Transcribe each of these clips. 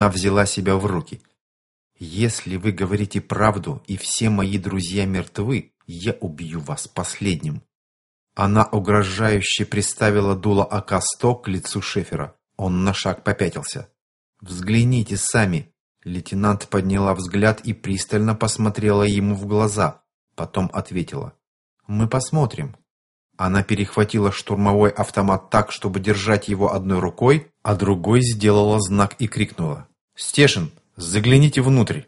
Она взяла себя в руки. «Если вы говорите правду, и все мои друзья мертвы, я убью вас последним». Она угрожающе приставила дуло АК-100 к лицу Шефера. Он на шаг попятился. «Взгляните сами!» Лейтенант подняла взгляд и пристально посмотрела ему в глаза. Потом ответила. «Мы посмотрим». Она перехватила штурмовой автомат так, чтобы держать его одной рукой, а другой сделала знак и крикнула. «Стешин, загляните внутрь!»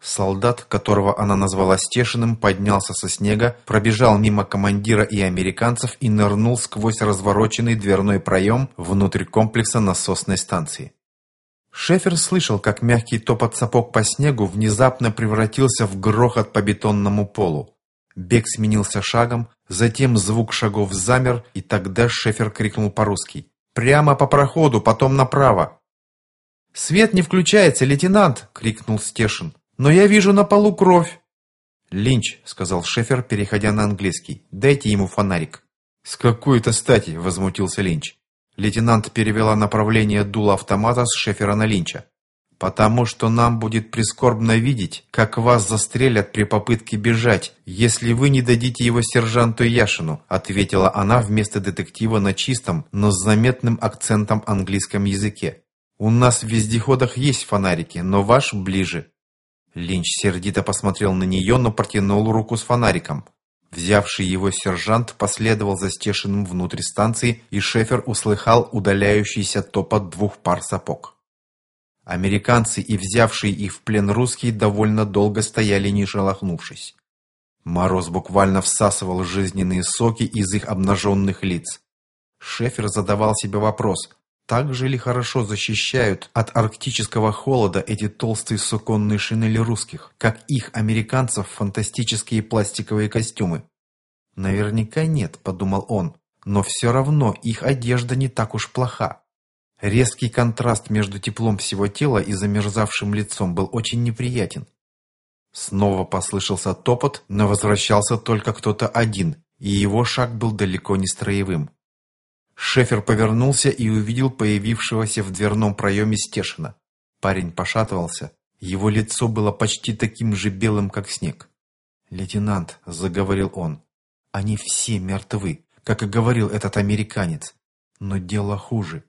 Солдат, которого она назвала Стешиным, поднялся со снега, пробежал мимо командира и американцев и нырнул сквозь развороченный дверной проем внутрь комплекса насосной станции. Шефер слышал, как мягкий топот сапог по снегу внезапно превратился в грохот по бетонному полу. Бег сменился шагом, затем звук шагов замер, и тогда Шефер крикнул по-русски. «Прямо по проходу, потом направо!» «Свет не включается, лейтенант!» — крикнул Стешин. «Но я вижу на полу кровь!» «Линч», — сказал Шефер, переходя на английский, — «дайте ему фонарик». «С какой-то стати?» — возмутился Линч. Лейтенант перевела направление дула автомата с Шефера на Линча. «Потому что нам будет прискорбно видеть, как вас застрелят при попытке бежать, если вы не дадите его сержанту Яшину», ответила она вместо детектива на чистом, но с заметным акцентом английском языке. «У нас в вездеходах есть фонарики, но ваш ближе». Линч сердито посмотрел на нее, но протянул руку с фонариком. Взявший его сержант последовал за Стешиным внутрь станции, и Шефер услыхал удаляющийся топот двух пар сапог. Американцы и взявшие их в плен русские довольно долго стояли не шелохнувшись. Мороз буквально всасывал жизненные соки из их обнаженных лиц. Шефер задавал себе вопрос, так же ли хорошо защищают от арктического холода эти толстые суконные шинели русских, как их американцев фантастические пластиковые костюмы? Наверняка нет, подумал он, но все равно их одежда не так уж плоха. Резкий контраст между теплом всего тела и замерзавшим лицом был очень неприятен. Снова послышался топот, но возвращался только кто-то один, и его шаг был далеко не строевым. Шефер повернулся и увидел появившегося в дверном проеме Стешина. Парень пошатывался. Его лицо было почти таким же белым, как снег. «Лейтенант», — заговорил он, — «они все мертвы, как и говорил этот американец. Но дело хуже.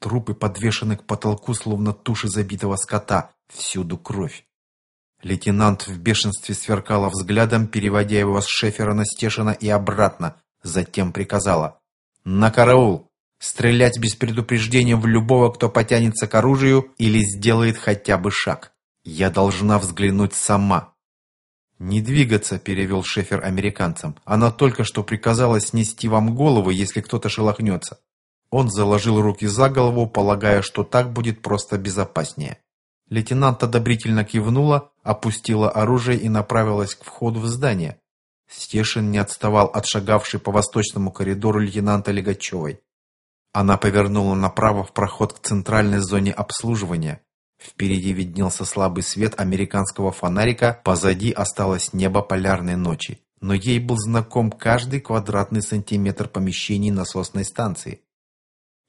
Трупы подвешены к потолку, словно туши забитого скота. Всюду кровь». Лейтенант в бешенстве сверкала взглядом, переводя его с Шефера на Стешина и обратно. Затем приказала «На караул! Стрелять без предупреждения в любого, кто потянется к оружию или сделает хотя бы шаг. Я должна взглянуть сама». «Не двигаться», — перевел Шефер американцам. «Она только что приказала снести вам голову, если кто-то шелохнется». Он заложил руки за голову, полагая, что так будет просто безопаснее. Лейтенант одобрительно кивнула, опустила оружие и направилась к входу в здание. Стешин не отставал от шагавшей по восточному коридору лейтенанта Легачевой. Она повернула направо в проход к центральной зоне обслуживания. Впереди виднелся слабый свет американского фонарика, позади осталось небо полярной ночи. Но ей был знаком каждый квадратный сантиметр помещений насосной станции.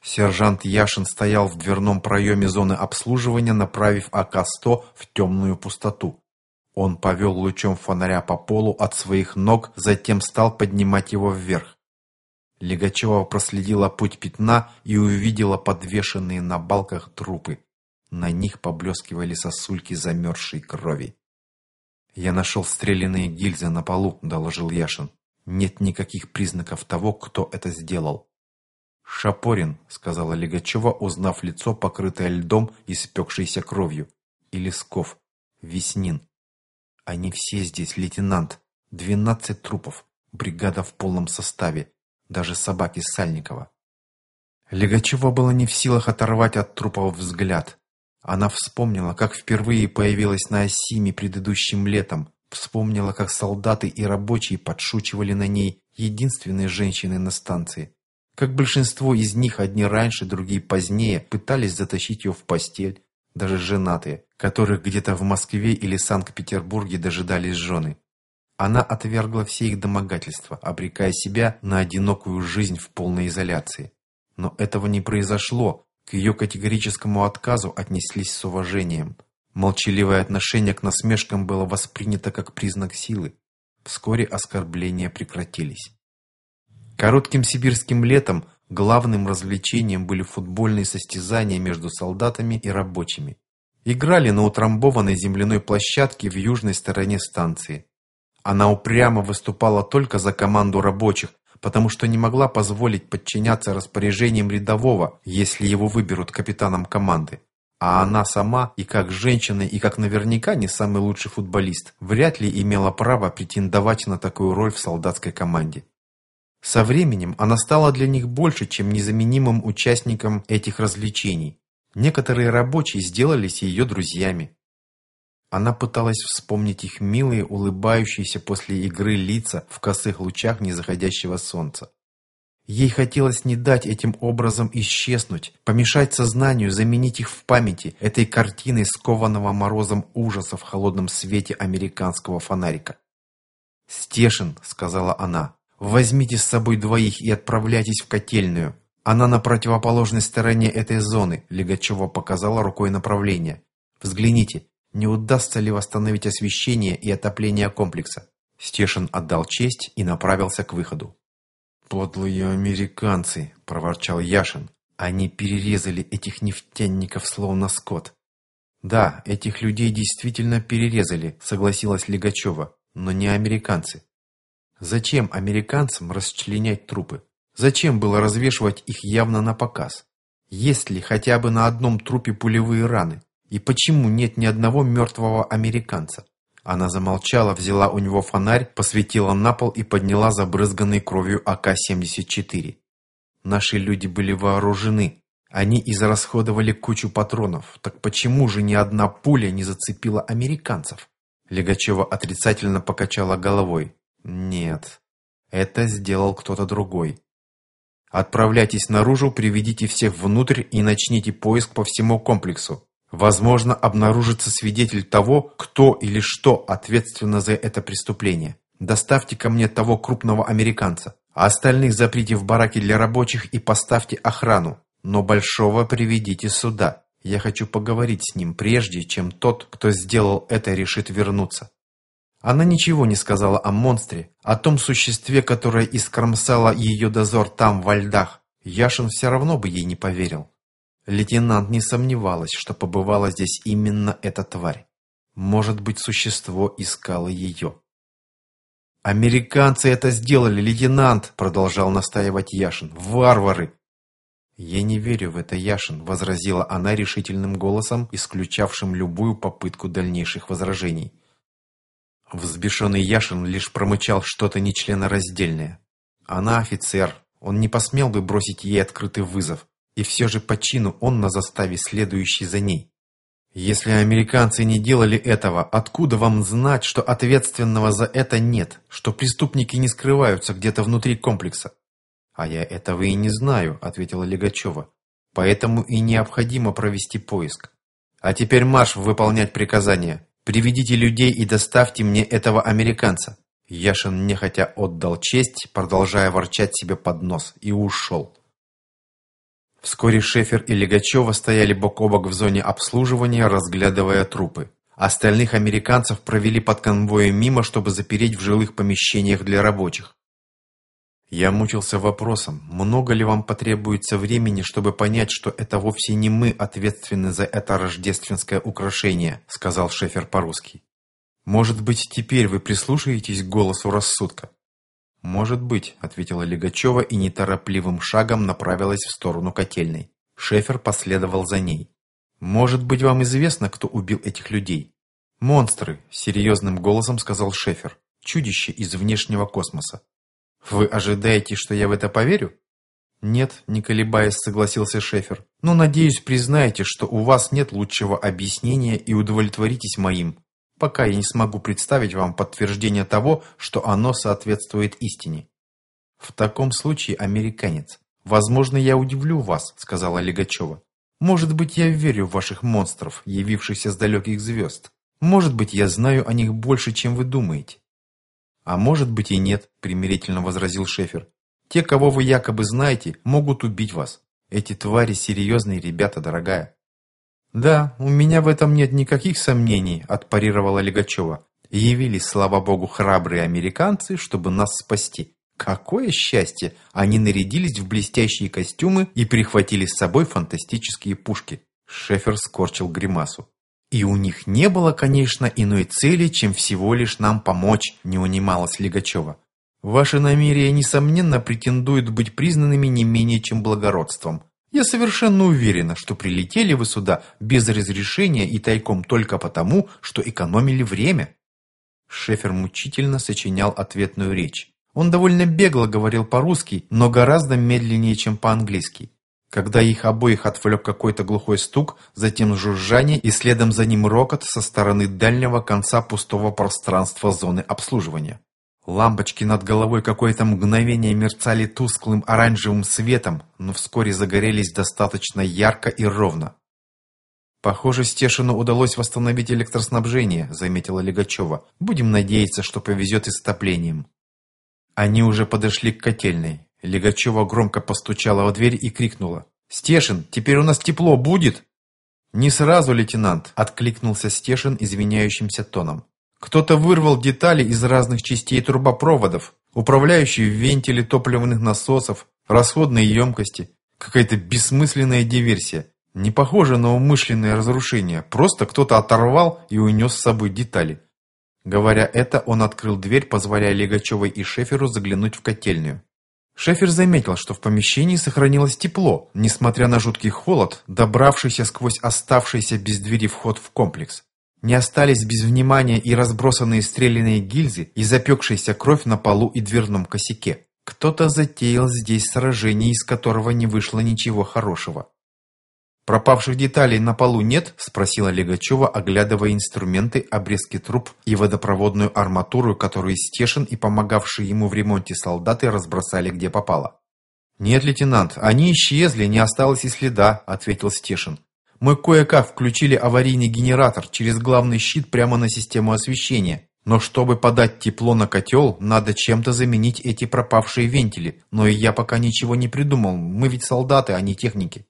Сержант Яшин стоял в дверном проеме зоны обслуживания, направив АК-100 в темную пустоту. Он повел лучом фонаря по полу от своих ног, затем стал поднимать его вверх. Легачева проследила путь пятна и увидела подвешенные на балках трупы. На них поблескивали сосульки замерзшей крови. «Я нашел стрелянные гильзы на полу», — доложил Яшин. «Нет никаких признаков того, кто это сделал». «Шапорин», — сказала Легачева, узнав лицо, покрытое льдом и спекшейся кровью. «И Лесков. Веснин. Они все здесь, лейтенант. Двенадцать трупов. Бригада в полном составе. Даже собаки Сальникова. Легачева была не в силах оторвать от трупов взгляд. Она вспомнила, как впервые появилась на Осиме предыдущим летом. Вспомнила, как солдаты и рабочие подшучивали на ней, единственной женщиной на станции. Как большинство из них, одни раньше, другие позднее, пытались затащить ее в постель, даже женатые, которых где-то в Москве или Санкт-Петербурге дожидались жены. Она отвергла все их домогательства, обрекая себя на одинокую жизнь в полной изоляции. Но этого не произошло, К ее категорическому отказу отнеслись с уважением. Молчаливое отношение к насмешкам было воспринято как признак силы. Вскоре оскорбления прекратились. Коротким сибирским летом главным развлечением были футбольные состязания между солдатами и рабочими. Играли на утрамбованной земляной площадке в южной стороне станции. Она упрямо выступала только за команду рабочих, потому что не могла позволить подчиняться распоряжениям рядового, если его выберут капитаном команды. А она сама, и как женщина, и как наверняка не самый лучший футболист, вряд ли имела право претендовать на такую роль в солдатской команде. Со временем она стала для них больше, чем незаменимым участником этих развлечений. Некоторые рабочие сделались ее друзьями. Она пыталась вспомнить их милые, улыбающиеся после игры лица в косых лучах незаходящего солнца. Ей хотелось не дать этим образом исчезнуть, помешать сознанию заменить их в памяти этой картиной скованного морозом ужаса в холодном свете американского фонарика. «Стешин», — сказала она, — «возьмите с собой двоих и отправляйтесь в котельную. Она на противоположной стороне этой зоны», — Легачева показала рукой направление. «Взгляните, не удастся ли восстановить освещение и отопление комплекса. Стешин отдал честь и направился к выходу. «Подлые американцы!» – проворчал Яшин. «Они перерезали этих нефтяников словно скот». «Да, этих людей действительно перерезали», – согласилась Легачева, – «но не американцы». Зачем американцам расчленять трупы? Зачем было развешивать их явно на показ? Есть ли хотя бы на одном трупе пулевые раны? И почему нет ни одного мертвого американца? Она замолчала, взяла у него фонарь, посветила на пол и подняла забрызганный кровью АК-74. Наши люди были вооружены. Они израсходовали кучу патронов. Так почему же ни одна пуля не зацепила американцев? Легачева отрицательно покачала головой. Нет, это сделал кто-то другой. Отправляйтесь наружу, приведите всех внутрь и начните поиск по всему комплексу. Возможно, обнаружится свидетель того, кто или что ответственно за это преступление. Доставьте ко мне того крупного американца, а остальных заприте в бараке для рабочих и поставьте охрану. Но Большого приведите сюда. Я хочу поговорить с ним, прежде чем тот, кто сделал это, решит вернуться. Она ничего не сказала о монстре, о том существе, которое искромсало ее дозор там, во льдах. Яшин все равно бы ей не поверил. Лейтенант не сомневалась, что побывала здесь именно эта тварь. Может быть, существо искало ее. «Американцы это сделали, лейтенант!» – продолжал настаивать Яшин. «Варвары!» «Я не верю в это, Яшин», – возразила она решительным голосом, исключавшим любую попытку дальнейших возражений. Взбешенный Яшин лишь промычал что-то нечленораздельное. Она офицер, он не посмел бы бросить ей открытый вызов. И все же по чину он на заставе, следующий за ней. Если американцы не делали этого, откуда вам знать, что ответственного за это нет, что преступники не скрываются где-то внутри комплекса? А я этого и не знаю, ответила Легачева. Поэтому и необходимо провести поиск. А теперь марш выполнять приказания. Приведите людей и доставьте мне этого американца. Яшин нехотя отдал честь, продолжая ворчать себе под нос, и ушел. Вскоре Шефер и Легачева стояли бок о бок в зоне обслуживания, разглядывая трупы. Остальных американцев провели под конвоем мимо, чтобы запереть в жилых помещениях для рабочих. Я мучился вопросом, много ли вам потребуется времени, чтобы понять, что это вовсе не мы ответственны за это рождественское украшение, сказал Шефер по-русски. Может быть, теперь вы прислушаетесь к голосу рассудка? «Может быть», — ответила Легачева и неторопливым шагом направилась в сторону котельной. Шефер последовал за ней. «Может быть, вам известно, кто убил этих людей?» «Монстры», — серьезным голосом сказал Шефер. «Чудище из внешнего космоса». «Вы ожидаете, что я в это поверю?» «Нет», — не колебаясь, согласился Шефер. «Но, надеюсь, признаете, что у вас нет лучшего объяснения и удовлетворитесь моим пока я не смогу представить вам подтверждение того, что оно соответствует истине. В таком случае, американец, возможно, я удивлю вас, сказала Легачева. Может быть, я верю в ваших монстров, явившихся с далеких звезд. Может быть, я знаю о них больше, чем вы думаете. А может быть и нет, примирительно возразил Шефер. Те, кого вы якобы знаете, могут убить вас. Эти твари серьезные ребята, дорогая. Да, у меня в этом нет никаких сомнений, отпарировала Легачева. Явились, слава богу, храбрые американцы, чтобы нас спасти. Какое счастье! Они нарядились в блестящие костюмы и прихватили с собой фантастические пушки. Шефер скорчил гримасу. И у них не было, конечно, иной цели, чем всего лишь нам помочь, не унималась Легачева. Ваши намерения, несомненно, претендуют быть признанными не менее чем благородством. Я совершенно уверена, что прилетели вы сюда без разрешения и тайком только потому, что экономили время. Шефер мучительно сочинял ответную речь. Он довольно бегло говорил по-русски, но гораздо медленнее, чем по-английски. Когда их обоих отвлек какой-то глухой стук, затем жужжание и следом за ним рокот со стороны дальнего конца пустого пространства зоны обслуживания. Лампочки над головой какое-то мгновение мерцали тусклым оранжевым светом, но вскоре загорелись достаточно ярко и ровно. «Похоже, Стешину удалось восстановить электроснабжение», — заметила Легачева. «Будем надеяться, что повезет и с отоплением». Они уже подошли к котельной. Легачева громко постучала в дверь и крикнула. «Стешин, теперь у нас тепло будет?» «Не сразу, лейтенант», — откликнулся Стешин извиняющимся тоном. Кто-то вырвал детали из разных частей трубопроводов, управляющие вентили топливных насосов, расходные емкости. Какая-то бессмысленная диверсия. Не похоже на умышленное разрушение, просто кто-то оторвал и унес с собой детали. Говоря это, он открыл дверь, позволяя Легачевой и Шеферу заглянуть в котельную. Шефер заметил, что в помещении сохранилось тепло, несмотря на жуткий холод, добравшийся сквозь оставшийся без двери вход в комплекс. Не остались без внимания и разбросанные стрелянные гильзы и запекшаяся кровь на полу и дверном косяке. Кто-то затеял здесь сражение, из которого не вышло ничего хорошего. «Пропавших деталей на полу нет?» – спросила Легачева, оглядывая инструменты, обрезки труб и водопроводную арматуру, которую Стешин и помогавшие ему в ремонте солдаты разбросали где попало. «Нет, лейтенант, они исчезли, не осталось и следа», – ответил Стешин. Мы кое-как включили аварийный генератор через главный щит прямо на систему освещения. Но чтобы подать тепло на котел, надо чем-то заменить эти пропавшие вентили. Но и я пока ничего не придумал. Мы ведь солдаты, а не техники.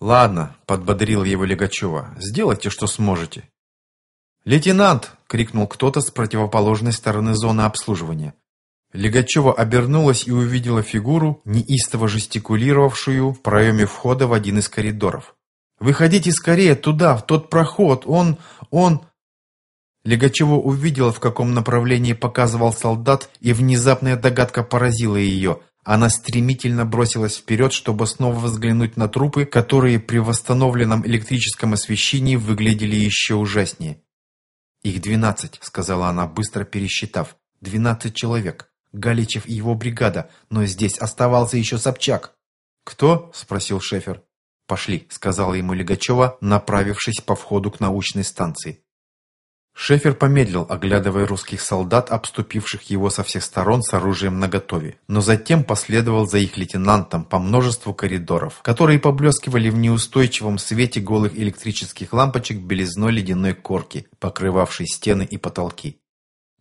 «Ладно», — подбодрил его Легачева, — «сделайте, что сможете». «Лейтенант!» — крикнул кто-то с противоположной стороны зоны обслуживания. Легачева обернулась и увидела фигуру, неистово жестикулировавшую в проеме входа в один из коридоров. Выходите скорее туда, в тот проход. Он... он...» Легачева увидела, в каком направлении показывал солдат, и внезапная догадка поразила ее. Она стремительно бросилась вперед, чтобы снова взглянуть на трупы, которые при восстановленном электрическом освещении выглядели еще ужаснее. «Их двенадцать», — сказала она, быстро пересчитав. «Двенадцать человек. Галичев и его бригада, но здесь оставался еще Собчак». «Кто?» — спросил Шефер. «Пошли», — сказала ему Легачева, направившись по входу к научной станции. Шефер помедлил, оглядывая русских солдат, обступивших его со всех сторон с оружием наготове, но затем последовал за их лейтенантом по множеству коридоров, которые поблескивали в неустойчивом свете голых электрических лампочек белизной ледяной корки, покрывавшей стены и потолки.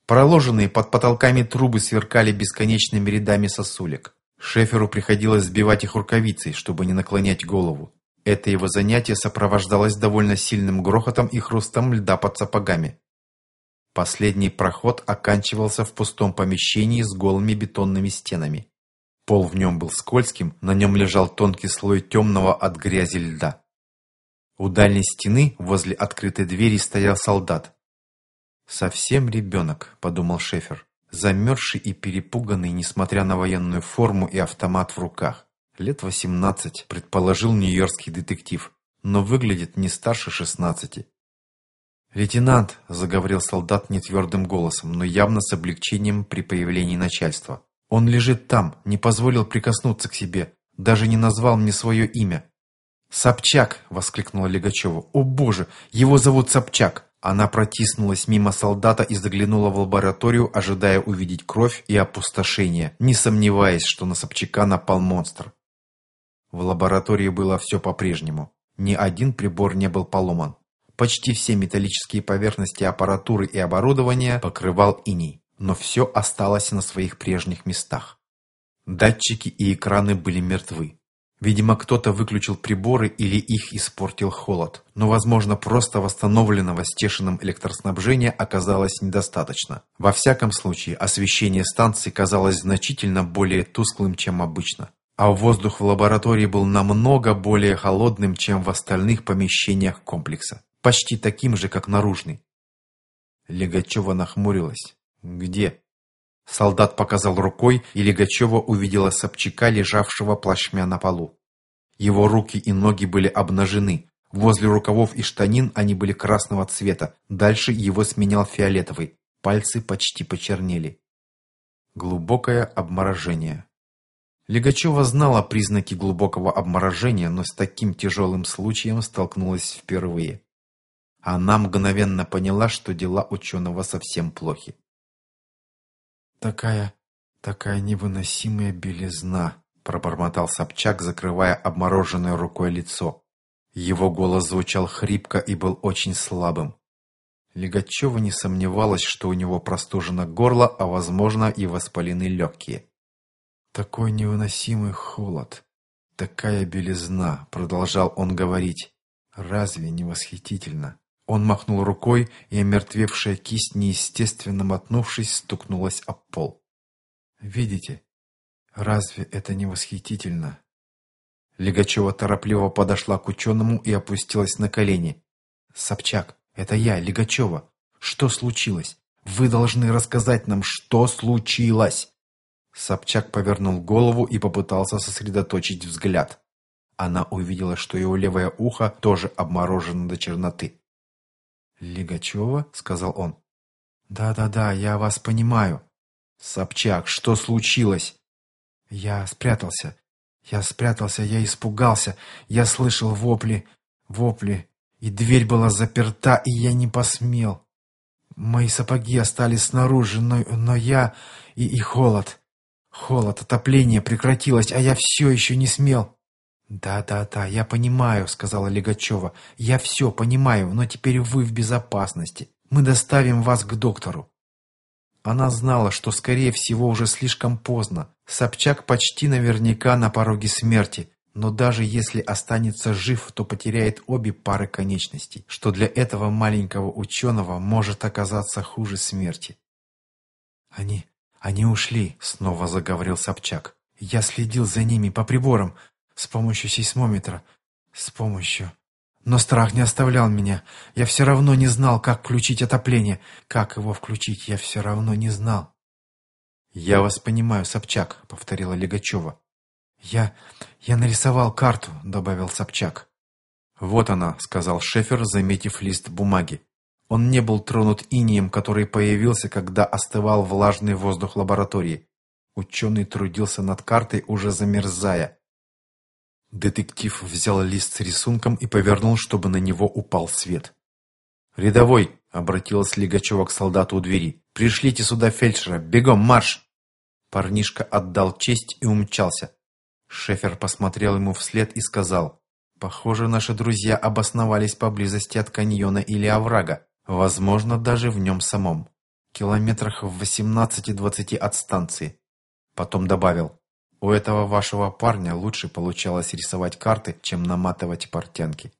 Проложенные под потолками трубы сверкали бесконечными рядами сосулек. Шеферу приходилось сбивать их рукавицей, чтобы не наклонять голову. Это его занятие сопровождалось довольно сильным грохотом и хрустом льда под сапогами. Последний проход оканчивался в пустом помещении с голыми бетонными стенами. Пол в нем был скользким, на нем лежал тонкий слой темного от грязи льда. У дальней стены, возле открытой двери, стоял солдат. «Совсем ребенок», — подумал Шефер замерзший и перепуганный, несмотря на военную форму и автомат в руках. Лет восемнадцать, предположил нью-йоркский детектив, но выглядит не старше шестнадцати. «Лейтенант», — заговорил солдат нетвердым голосом, но явно с облегчением при появлении начальства. «Он лежит там, не позволил прикоснуться к себе, даже не назвал мне свое имя». «Собчак!» — воскликнула Легачева. «О боже, его зовут Собчак!» Она протиснулась мимо солдата и заглянула в лабораторию, ожидая увидеть кровь и опустошение, не сомневаясь, что на Собчака напал монстр. В лаборатории было все по-прежнему. Ни один прибор не был поломан. Почти все металлические поверхности аппаратуры и оборудования покрывал иней, но все осталось на своих прежних местах. Датчики и экраны были мертвы. Видимо, кто-то выключил приборы или их испортил холод. Но, возможно, просто восстановленного стешиным электроснабжения оказалось недостаточно. Во всяком случае, освещение станции казалось значительно более тусклым, чем обычно. А воздух в лаборатории был намного более холодным, чем в остальных помещениях комплекса. Почти таким же, как наружный. Легачева нахмурилась. «Где?» Солдат показал рукой, и Легачева увидела Собчака, лежавшего плашмя на полу. Его руки и ноги были обнажены. Возле рукавов и штанин они были красного цвета. Дальше его сменял фиолетовый. Пальцы почти почернели. Глубокое обморожение. Легачева знала признаки глубокого обморожения, но с таким тяжелым случаем столкнулась впервые. Она мгновенно поняла, что дела ученого совсем плохи. «Такая, такая невыносимая белизна», – пробормотал Собчак, закрывая обмороженной рукой лицо. Его голос звучал хрипко и был очень слабым. Легачева не сомневалась, что у него простужено горло, а, возможно, и воспалены легкие. «Такой невыносимый холод, такая белизна», — продолжал он говорить. «Разве не восхитительно?» Он махнул рукой, и омертвевшая кисть, неестественно мотнувшись, стукнулась об пол. «Видите? Разве это не восхитительно?» Легачева торопливо подошла к ученому и опустилась на колени. «Собчак, это я, Легачева. Что случилось? Вы должны рассказать нам, что случилось!» Собчак повернул голову и попытался сосредоточить взгляд. Она увидела, что его левое ухо тоже обморожено до черноты. «Лигачева?» — сказал он. «Да-да-да, я вас понимаю». «Собчак, что случилось?» «Я спрятался. Я спрятался, я испугался. Я слышал вопли, вопли, и дверь была заперта, и я не посмел. Мои сапоги остались снаружи, но, но я... И, и холод. Холод, отопление прекратилось, а я все еще не смел. «Да-да-да, я понимаю», — сказала Легачева. «Я все понимаю, но теперь вы в безопасности. Мы доставим вас к доктору». Она знала, что, скорее всего, уже слишком поздно. Собчак почти наверняка на пороге смерти, но даже если останется жив, то потеряет обе пары конечностей, что для этого маленького ученого может оказаться хуже смерти. «Они... они ушли», — снова заговорил Собчак. «Я следил за ними по приборам. С помощью сейсмометра. С помощью... Но страх не оставлял меня. Я все равно не знал, как включить отопление. Как его включить, я все равно не знал. «Я вас понимаю, Собчак», — повторила Легачева. «Я... я нарисовал карту», — добавил Собчак. «Вот она», — сказал Шефер, заметив лист бумаги. Он не был тронут инием, который появился, когда остывал влажный воздух лаборатории. Ученый трудился над картой, уже замерзая. Детектив взял лист с рисунком и повернул, чтобы на него упал свет. «Рядовой!» — обратилась Лигачева к солдату у двери. «Пришлите сюда фельдшера! Бегом, марш!» Парнишка отдал честь и умчался. Шефер посмотрел ему вслед и сказал, «Похоже, наши друзья обосновались поблизости от каньона или оврага, возможно, даже в нем самом, километрах в 18-20 от станции». Потом добавил, у этого вашего парня лучше получалось рисовать карты, чем наматывать портянки.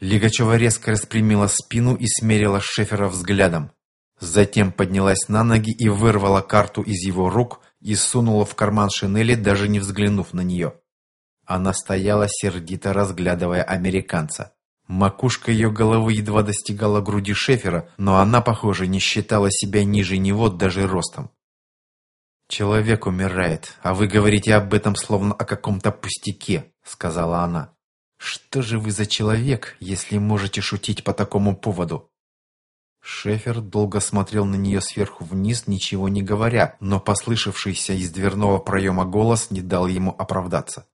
Лигачева резко распрямила спину и смерила Шефера взглядом. Затем поднялась на ноги и вырвала карту из его рук и сунула в карман шинели, даже не взглянув на нее. Она стояла сердито, разглядывая американца. Макушка ее головы едва достигала груди Шефера, но она, похоже, не считала себя ниже него даже ростом. «Человек умирает, а вы говорите об этом словно о каком-то пустяке», — сказала она. «Что же вы за человек, если можете шутить по такому поводу?» Шефер долго смотрел на нее сверху вниз, ничего не говоря, но послышавшийся из дверного проема голос не дал ему оправдаться.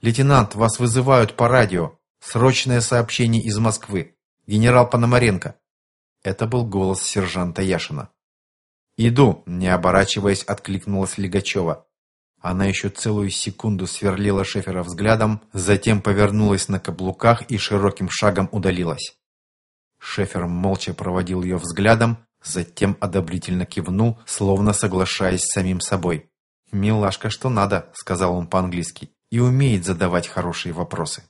«Лейтенант, вас вызывают по радио. Срочное сообщение из Москвы. Генерал Пономаренко». Это был голос сержанта Яшина. «Иду!» – не оборачиваясь, откликнулась Лигачева. Она еще целую секунду сверлила Шефера взглядом, затем повернулась на каблуках и широким шагом удалилась. Шефер молча проводил ее взглядом, затем одобрительно кивнул, словно соглашаясь с самим собой. «Милашка, что надо», — сказал он по-английски. и умеет задавать хорошие вопросы.